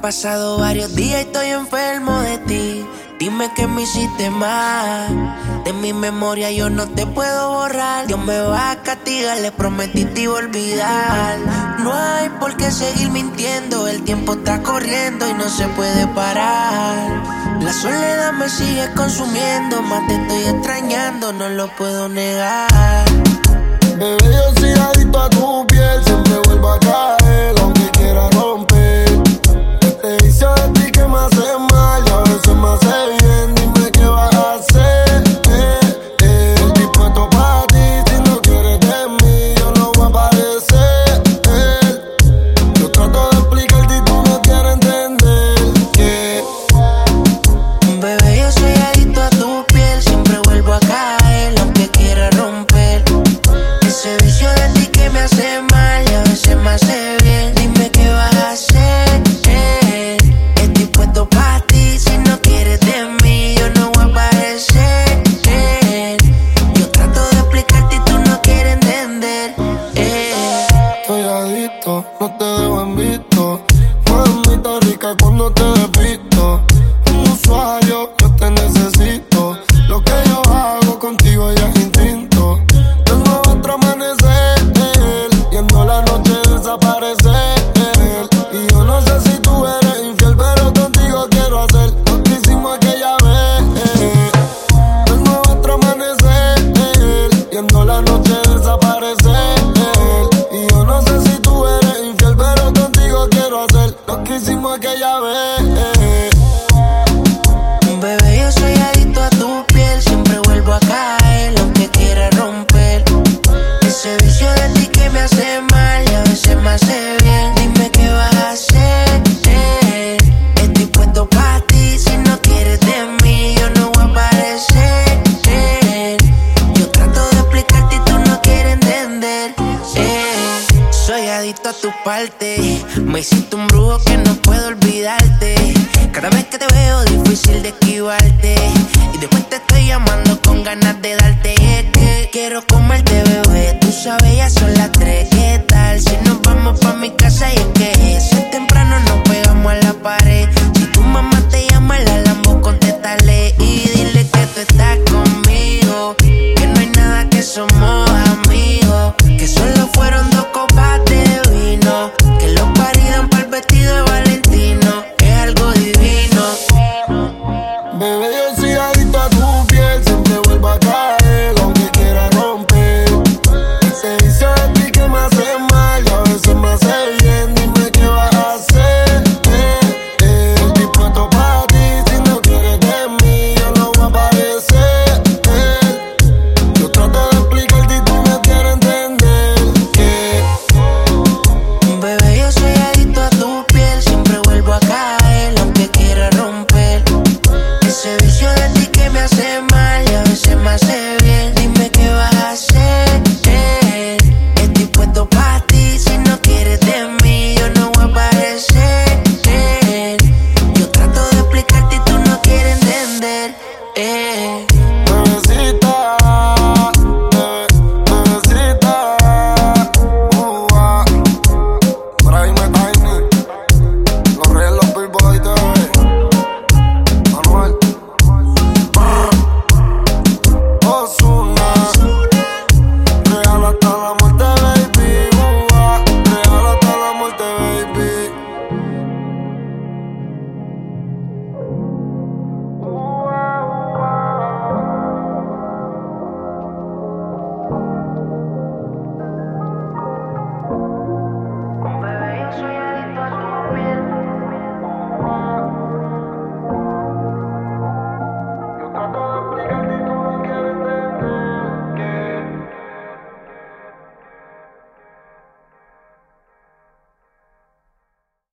Han pasado varios días y estoy enfermo de ti. Dime que me hiciste mal. De mi memoria yo no te puedo borrar. Dios me va a castigar, le prometí te iba a olvidar. No hay por qué seguir mintiendo. El tiempo está corriendo y no se puede parar. La soledad me sigue consumiendo. Más te estoy extrañando, no lo puedo negar. Me siento un brujo que no puedo olvidarte. Cada vez que te veo, difícil de esquivarte. Y después te estoy llamando con ganas de darte. Es Que quiero comerte, bebé. Tú sabes, ya son las tres. ¿Qué tal si nos vamos pa' mi casa y es que